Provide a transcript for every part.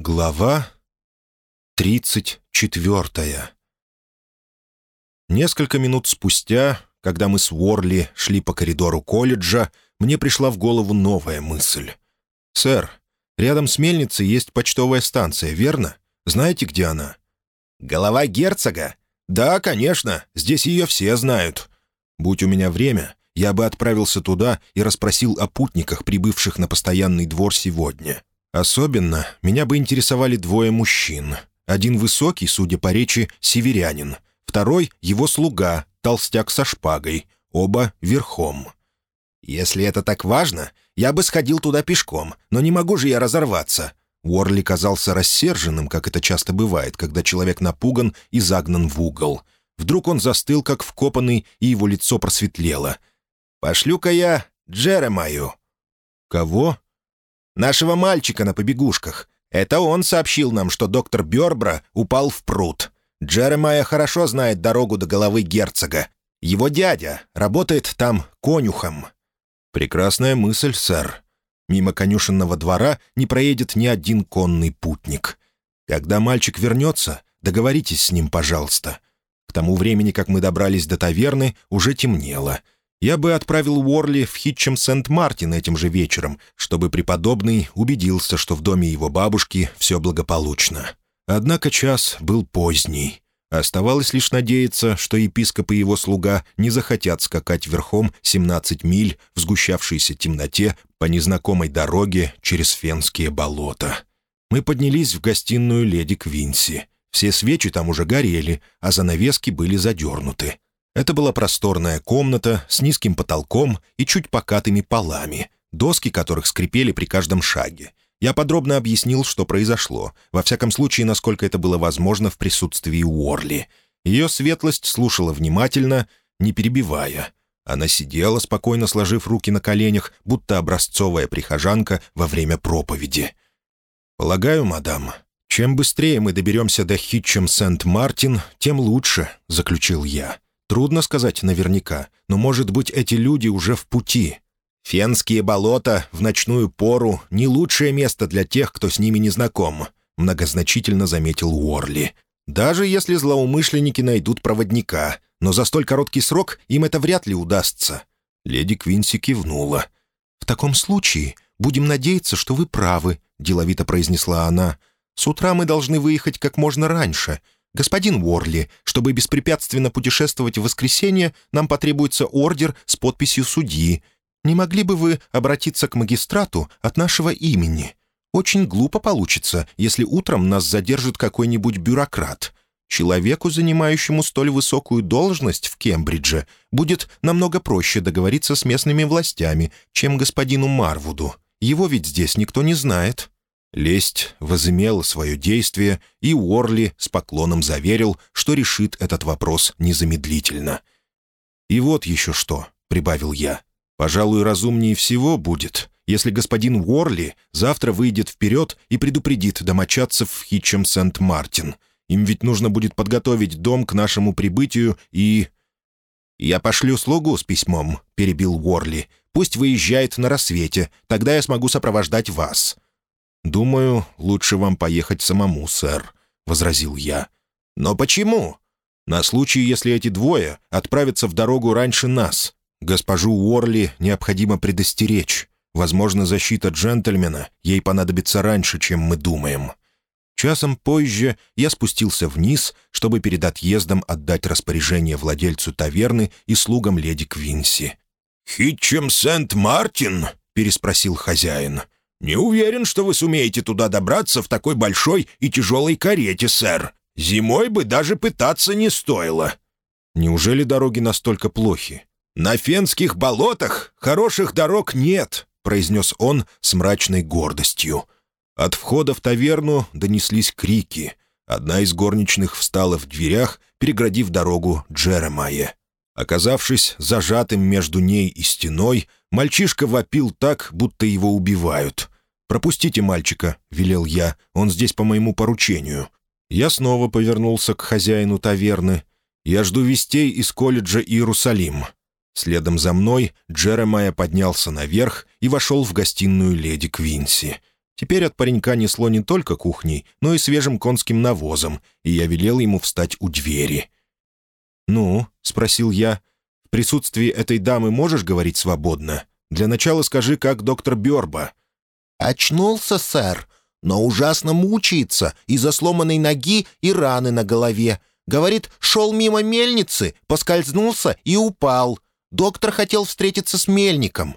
Глава тридцать четвертая Несколько минут спустя, когда мы с Уорли шли по коридору колледжа, мне пришла в голову новая мысль. «Сэр, рядом с мельницей есть почтовая станция, верно? Знаете, где она?» «Голова герцога?» «Да, конечно, здесь ее все знают. Будь у меня время, я бы отправился туда и расспросил о путниках, прибывших на постоянный двор сегодня». Особенно меня бы интересовали двое мужчин. Один высокий, судя по речи, северянин. Второй — его слуга, толстяк со шпагой. Оба верхом. «Если это так важно, я бы сходил туда пешком, но не могу же я разорваться». Уорли казался рассерженным, как это часто бывает, когда человек напуган и загнан в угол. Вдруг он застыл, как вкопанный, и его лицо просветлело. «Пошлю-ка я Джеремаю». «Кого?» Нашего мальчика на побегушках. Это он сообщил нам, что доктор Бёрбра упал в пруд. Джеремайя хорошо знает дорогу до головы герцога. Его дядя работает там конюхом». «Прекрасная мысль, сэр. Мимо конюшенного двора не проедет ни один конный путник. Когда мальчик вернется, договоритесь с ним, пожалуйста. К тому времени, как мы добрались до таверны, уже темнело — я бы отправил Уорли в Хитчем Сент-Мартин этим же вечером, чтобы преподобный убедился, что в доме его бабушки все благополучно. Однако час был поздний. Оставалось лишь надеяться, что епископ и его слуга не захотят скакать верхом 17 миль в сгущавшейся темноте по незнакомой дороге через Фенские болота. Мы поднялись в гостиную леди Квинси. Все свечи там уже горели, а занавески были задернуты. Это была просторная комната с низким потолком и чуть покатыми полами, доски которых скрипели при каждом шаге. Я подробно объяснил, что произошло, во всяком случае, насколько это было возможно в присутствии Уорли. Ее светлость слушала внимательно, не перебивая. Она сидела, спокойно сложив руки на коленях, будто образцовая прихожанка во время проповеди. «Полагаю, мадам, чем быстрее мы доберемся до Хитчем Сент-Мартин, тем лучше», — заключил я. Трудно сказать наверняка, но, может быть, эти люди уже в пути. Фенские болота в ночную пору — не лучшее место для тех, кто с ними не знаком», — многозначительно заметил Уорли. «Даже если злоумышленники найдут проводника, но за столь короткий срок им это вряд ли удастся». Леди Квинси кивнула. «В таком случае будем надеяться, что вы правы», — деловито произнесла она. «С утра мы должны выехать как можно раньше. «Господин Уорли, чтобы беспрепятственно путешествовать в воскресенье, нам потребуется ордер с подписью судьи. Не могли бы вы обратиться к магистрату от нашего имени? Очень глупо получится, если утром нас задержит какой-нибудь бюрократ. Человеку, занимающему столь высокую должность в Кембридже, будет намного проще договориться с местными властями, чем господину Марвуду. Его ведь здесь никто не знает». Лесть возымела свое действие, и Уорли с поклоном заверил, что решит этот вопрос незамедлительно. «И вот еще что», — прибавил я. «Пожалуй, разумнее всего будет, если господин Уорли завтра выйдет вперед и предупредит домочадцев в Хитчем Сент-Мартин. Им ведь нужно будет подготовить дом к нашему прибытию и...» «Я пошлю слугу с письмом», — перебил Уорли. «Пусть выезжает на рассвете, тогда я смогу сопровождать вас». «Думаю, лучше вам поехать самому, сэр», — возразил я. «Но почему?» «На случай, если эти двое отправятся в дорогу раньше нас. Госпожу Уорли необходимо предостеречь. Возможно, защита джентльмена ей понадобится раньше, чем мы думаем». Часом позже я спустился вниз, чтобы перед отъездом отдать распоряжение владельцу таверны и слугам леди Квинси. «Хитчем Сент-Мартин?» — переспросил хозяин. «Не уверен, что вы сумеете туда добраться в такой большой и тяжелой карете, сэр. Зимой бы даже пытаться не стоило». «Неужели дороги настолько плохи?» «На фенских болотах хороших дорог нет», — произнес он с мрачной гордостью. От входа в таверну донеслись крики. Одна из горничных встала в дверях, переградив дорогу Джеремае. Оказавшись зажатым между ней и стеной, мальчишка вопил так, будто его убивают. «Пропустите мальчика», — велел я, — «он здесь по моему поручению». Я снова повернулся к хозяину таверны. «Я жду вестей из колледжа Иерусалим». Следом за мной Джеремайя поднялся наверх и вошел в гостиную леди Квинси. Теперь от паренька несло не только кухней, но и свежим конским навозом, и я велел ему встать у двери. «Ну?» — спросил я. «В присутствии этой дамы можешь говорить свободно? Для начала скажи, как доктор Бёрба». «Очнулся, сэр, но ужасно мучается из-за сломанной ноги и раны на голове. Говорит, шел мимо мельницы, поскользнулся и упал. Доктор хотел встретиться с мельником».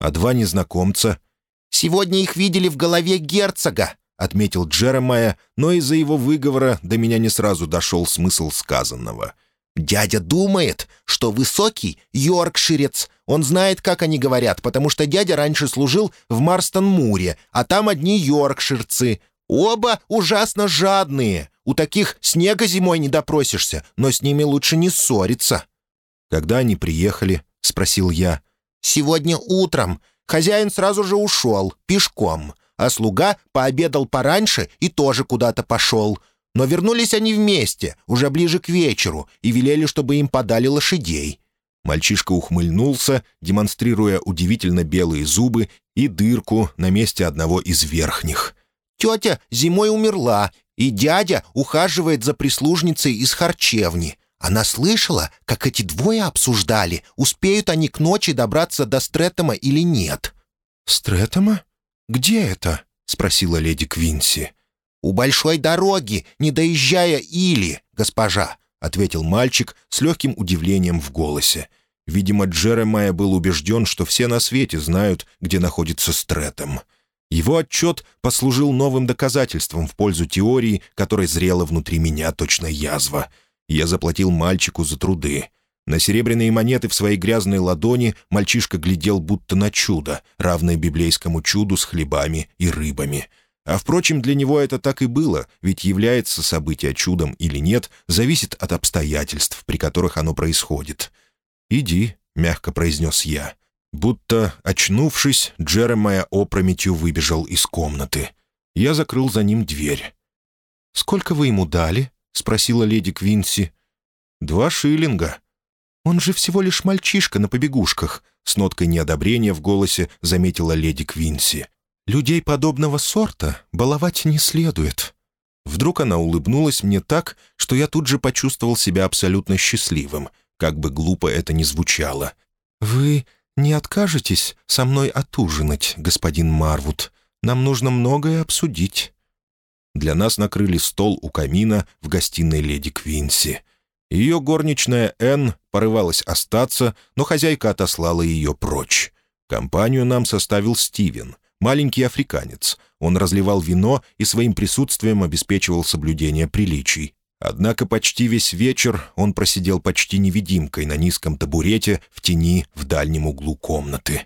«А два незнакомца?» «Сегодня их видели в голове герцога», — отметил Джеремая, но из-за его выговора до меня не сразу дошел смысл сказанного. «Дядя думает, что высокий — йоркширец. Он знает, как они говорят, потому что дядя раньше служил в Марстон-Муре, а там одни йоркширцы. Оба ужасно жадные. У таких снега зимой не допросишься, но с ними лучше не ссориться». «Когда они приехали?» — спросил я. «Сегодня утром. Хозяин сразу же ушел, пешком, а слуга пообедал пораньше и тоже куда-то пошел. Но вернулись они вместе, уже ближе к вечеру, и велели, чтобы им подали лошадей». Мальчишка ухмыльнулся, демонстрируя удивительно белые зубы и дырку на месте одного из верхних. «Тетя зимой умерла, и дядя ухаживает за прислужницей из харчевни. Она слышала, как эти двое обсуждали, успеют они к ночи добраться до Стрэттема или нет. «Стрэттема? Где это?» — спросила леди Квинси. «У большой дороги, не доезжая Или, госпожа», — ответил мальчик с легким удивлением в голосе. Видимо, Джеремайя был убежден, что все на свете знают, где находится Стрэттем. Его отчет послужил новым доказательством в пользу теории, которой зрела внутри меня точно язва — я заплатил мальчику за труды. На серебряные монеты в своей грязной ладони мальчишка глядел будто на чудо, равное библейскому чуду с хлебами и рыбами. А впрочем, для него это так и было, ведь является событие чудом или нет, зависит от обстоятельств, при которых оно происходит. «Иди», — мягко произнес я. Будто, очнувшись, Джеремая опрометью выбежал из комнаты. Я закрыл за ним дверь. «Сколько вы ему дали?» — спросила леди Квинси. «Два шиллинга». «Он же всего лишь мальчишка на побегушках», — с ноткой неодобрения в голосе заметила леди Квинси. «Людей подобного сорта баловать не следует». Вдруг она улыбнулась мне так, что я тут же почувствовал себя абсолютно счастливым, как бы глупо это ни звучало. «Вы не откажетесь со мной отужинать, господин Марвуд? Нам нужно многое обсудить». Для нас накрыли стол у камина в гостиной леди Квинси. Ее горничная Энн порывалась остаться, но хозяйка отослала ее прочь. Компанию нам составил Стивен, маленький африканец. Он разливал вино и своим присутствием обеспечивал соблюдение приличий. Однако почти весь вечер он просидел почти невидимкой на низком табурете в тени в дальнем углу комнаты.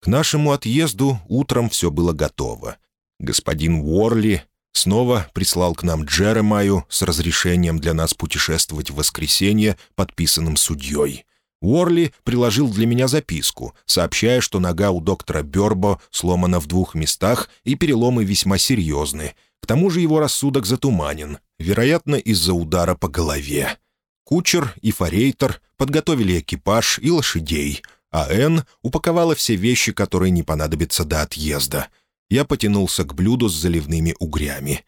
К нашему отъезду утром все было готово. Господин Уорли снова прислал к нам Джеремаю с разрешением для нас путешествовать в воскресенье, подписанным судьей. Уорли приложил для меня записку, сообщая, что нога у доктора Бёрбо сломана в двух местах и переломы весьма серьезны. К тому же его рассудок затуманен, вероятно, из-за удара по голове. Кучер и форейтер подготовили экипаж и лошадей, а Энн упаковала все вещи, которые не понадобятся до отъезда — я потянулся к блюду с заливными угрями.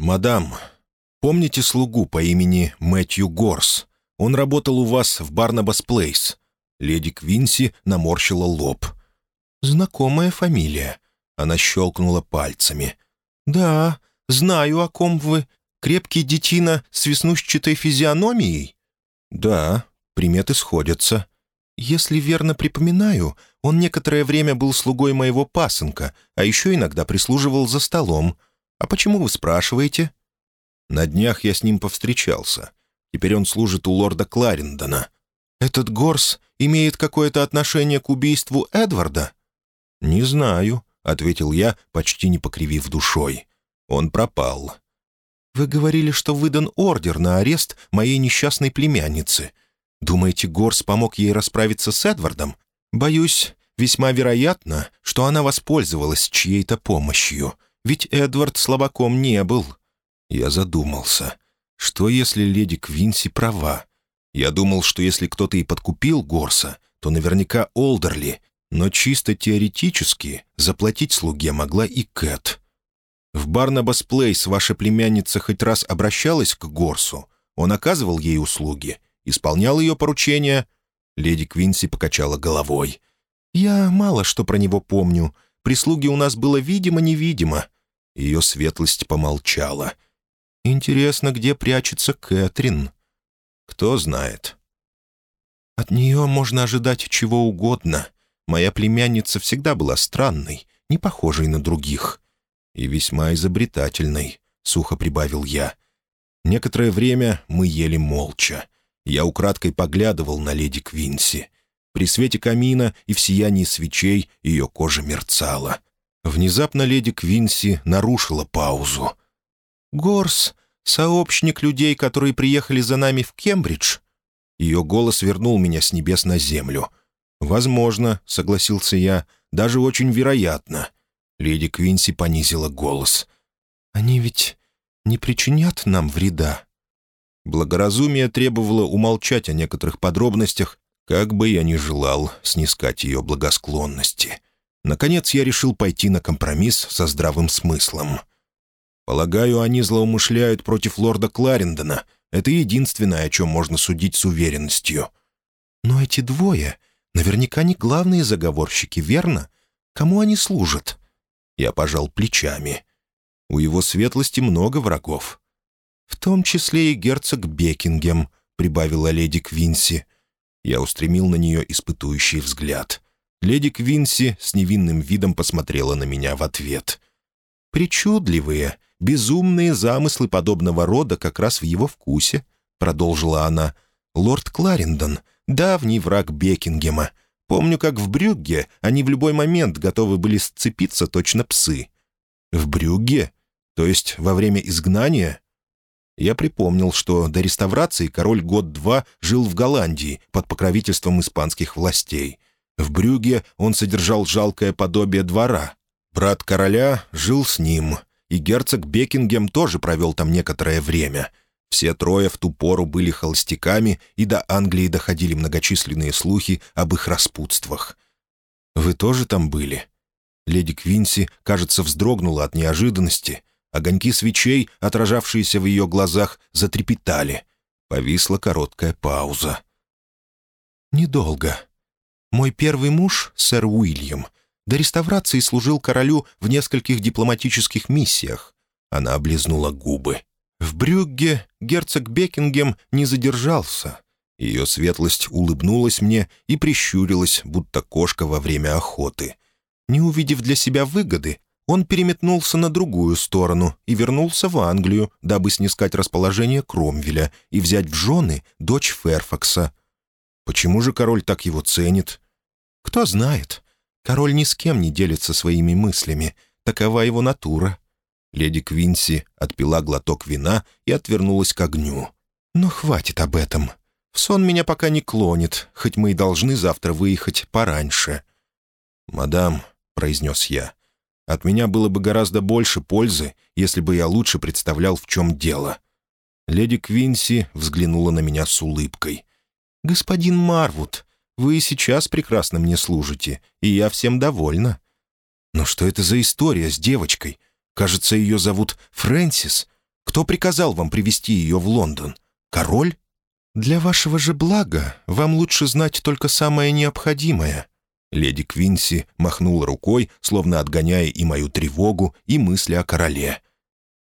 «Мадам, помните слугу по имени Мэтью Горс? Он работал у вас в Барнабас Плейс». Леди Квинси наморщила лоб. «Знакомая фамилия». Она щелкнула пальцами. «Да, знаю, о ком вы. Крепкий детина с веснущатой физиономией?» «Да, приметы сходятся. Если верно припоминаю, он некоторое время был слугой моего пасынка, а еще иногда прислуживал за столом. А почему вы спрашиваете?» «На днях я с ним повстречался. Теперь он служит у лорда Кларендона. Этот Горс имеет какое-то отношение к убийству Эдварда?» «Не знаю», — ответил я, почти не покривив душой. «Он пропал». «Вы говорили, что выдан ордер на арест моей несчастной племянницы. Думаете, Горс помог ей расправиться с Эдвардом? Боюсь, весьма вероятно, что она воспользовалась чьей-то помощью, ведь Эдвард слабаком не был. Я задумался. Что, если леди Квинси права? Я думал, что если кто-то и подкупил Горса, то наверняка Олдерли. Но чисто теоретически заплатить слуге могла и Кэт. В Барнабас Плейс ваша племянница хоть раз обращалась к Горсу? Он оказывал ей услуги? Исполнял ее поручения?» Леди Квинси покачала головой. «Я мало что про него помню. Прислуги у нас было видимо-невидимо». Ее светлость помолчала. «Интересно, где прячется Кэтрин?» «Кто знает». «От нее можно ожидать чего угодно. Моя племянница всегда была странной, не похожей на других. И весьма изобретательной», — сухо прибавил я. Некоторое время мы ели молча. Я украдкой поглядывал на леди Квинси. При свете камина и в сиянии свечей ее кожа мерцала. Внезапно леди Квинси нарушила паузу. «Горс — сообщник людей, которые приехали за нами в Кембридж?» Ее голос вернул меня с небес на землю. «Возможно», — согласился я, — «даже очень вероятно». Леди Квинси понизила голос. «Они ведь не причинят нам вреда?» Благоразумие требовало умолчать о некоторых подробностях, как бы я ни желал снискать ее благосклонности. Наконец я решил пойти на компромисс со здравым смыслом. Полагаю, они злоумышляют против лорда Кларендона. Это единственное, о чем можно судить с уверенностью. Но эти двое наверняка не главные заговорщики, верно? Кому они служат? Я пожал плечами. У его светлости много врагов. «В том числе и герцог Бекингем», — прибавила леди Квинси. Я устремил на нее испытующий взгляд. Леди Квинси с невинным видом посмотрела на меня в ответ. «Причудливые, безумные замыслы подобного рода как раз в его вкусе», — продолжила она. «Лорд Кларендон, давний враг Бекингема. Помню, как в Брюгге они в любой момент готовы были сцепиться точно псы». «В Брюгге? То есть во время изгнания?» Я припомнил, что до реставрации король год-два жил в Голландии под покровительством испанских властей. В Брюге он содержал жалкое подобие двора. Брат короля жил с ним, и герцог Бекингем тоже провел там некоторое время. Все трое в ту пору были холостяками, и до Англии доходили многочисленные слухи об их распутствах. «Вы тоже там были?» Леди Квинси, кажется, вздрогнула от неожиданности — Огоньки свечей, отражавшиеся в ее глазах, затрепетали. Повисла короткая пауза. «Недолго. Мой первый муж, сэр Уильям, до реставрации служил королю в нескольких дипломатических миссиях. Она облизнула губы. В Брюгге герцог Бекингем не задержался. Ее светлость улыбнулась мне и прищурилась, будто кошка во время охоты. Не увидев для себя выгоды, он переметнулся на другую сторону и вернулся в Англию, дабы снискать расположение Кромвеля и взять в жены дочь Ферфакса. Почему же король так его ценит? Кто знает. Король ни с кем не делится своими мыслями. Такова его натура. Леди Квинси отпила глоток вина и отвернулась к огню. «Но хватит об этом. В сон меня пока не клонит, хоть мы и должны завтра выехать пораньше». «Мадам», — произнес я, от меня было бы гораздо больше пользы, если бы я лучше представлял, в чем дело». Леди Квинси взглянула на меня с улыбкой. «Господин Марвуд, вы и сейчас прекрасно мне служите, и я всем довольна». «Но что это за история с девочкой? Кажется, ее зовут Фрэнсис. Кто приказал вам привести ее в Лондон? Король?» «Для вашего же блага вам лучше знать только самое необходимое», Леди Квинси махнула рукой, словно отгоняя и мою тревогу, и мысли о короле.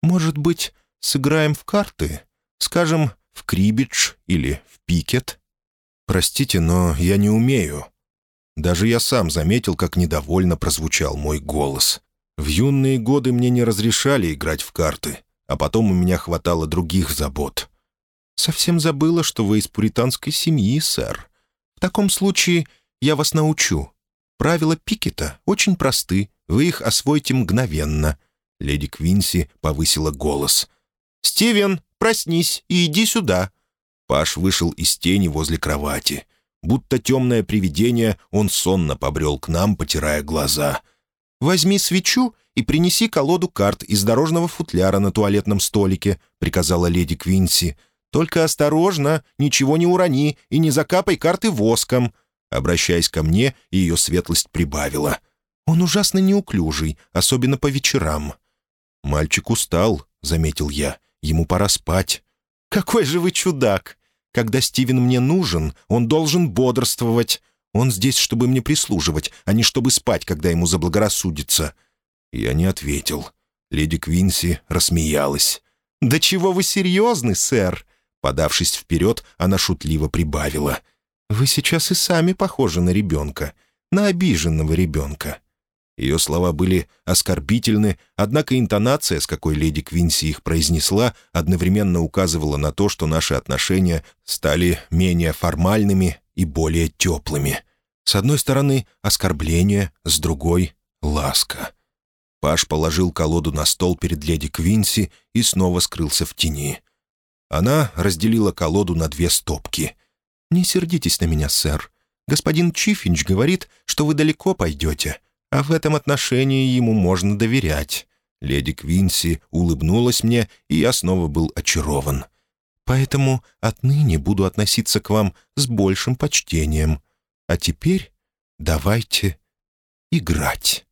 «Может быть, сыграем в карты? Скажем, в крибидж или в пикет?» «Простите, но я не умею». Даже я сам заметил, как недовольно прозвучал мой голос. В юные годы мне не разрешали играть в карты, а потом у меня хватало других забот. «Совсем забыла, что вы из пуританской семьи, сэр. В таком случае я вас научу. Правила Пикета очень просты, вы их освоите мгновенно». Леди Квинси повысила голос. «Стивен, проснись и иди сюда». Паш вышел из тени возле кровати. Будто темное привидение, он сонно побрел к нам, потирая глаза. «Возьми свечу и принеси колоду карт из дорожного футляра на туалетном столике», — приказала леди Квинси. «Только осторожно, ничего не урони и не закапай карты воском. Обращаясь ко мне, ее светлость прибавила. «Он ужасно неуклюжий, особенно по вечерам». «Мальчик устал», — заметил я. «Ему пора спать». «Какой же вы чудак! Когда Стивен мне нужен, он должен бодрствовать. Он здесь, чтобы мне прислуживать, а не чтобы спать, когда ему заблагорассудится». Я не ответил. Леди Квинси рассмеялась. «Да чего вы серьезны, сэр?» Подавшись вперед, она шутливо прибавила. «Вы сейчас и сами похожи на ребенка, на обиженного ребенка». Ее слова были оскорбительны, однако интонация, с какой леди Квинси их произнесла, одновременно указывала на то, что наши отношения стали менее формальными и более теплыми. С одной стороны — оскорбление, с другой — ласка. Паш положил колоду на стол перед леди Квинси и снова скрылся в тени. Она разделила колоду на две стопки. «Не сердитесь на меня, сэр. Господин Чифинч говорит, что вы далеко пойдете, а в этом отношении ему можно доверять». Леди Квинси улыбнулась мне, и я снова был очарован. «Поэтому отныне буду относиться к вам с большим почтением. А теперь давайте играть».